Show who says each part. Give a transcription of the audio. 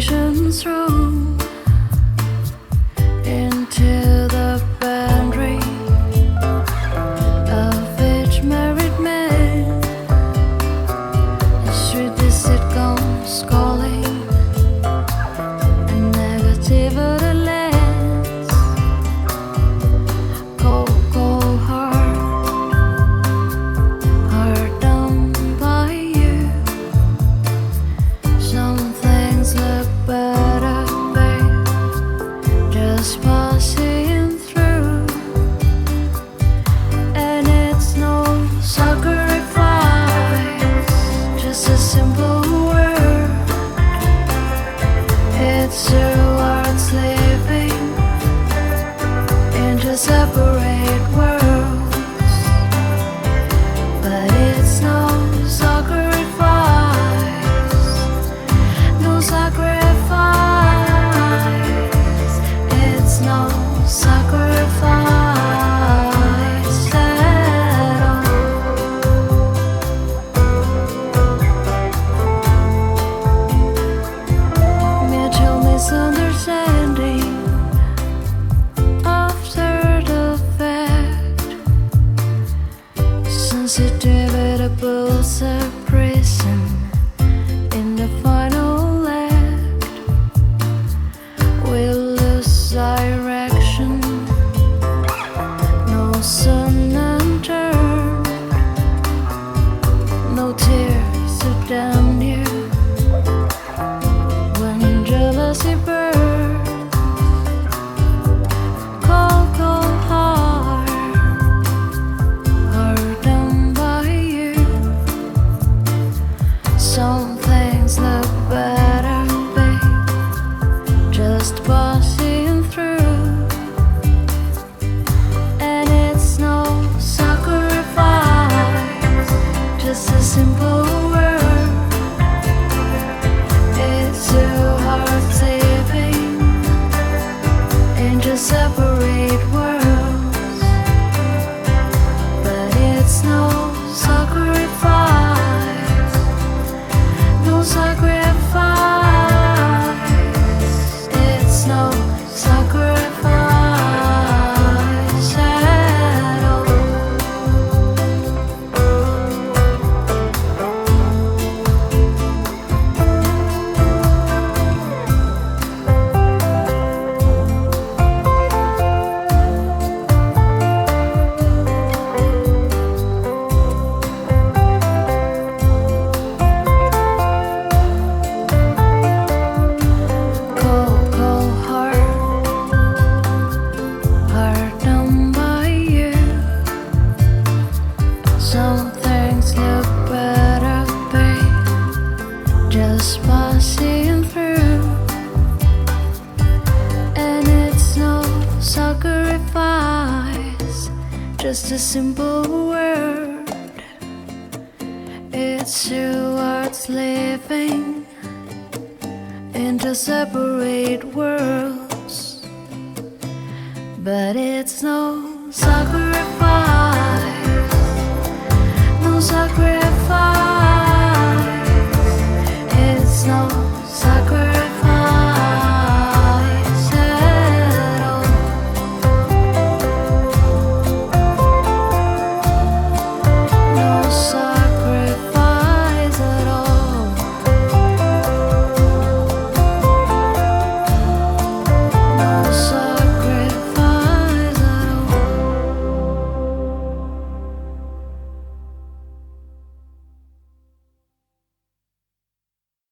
Speaker 1: vibrations through. Aşk başı just passing through. And it's no sacrifice, just a simple word. It's too hard living in just separate worlds, but it's no sacrifice, just passing through. And it's no sacrifice, just a simple word. It's towards living into separate worlds. But it's no sacrifice, no sacrifice.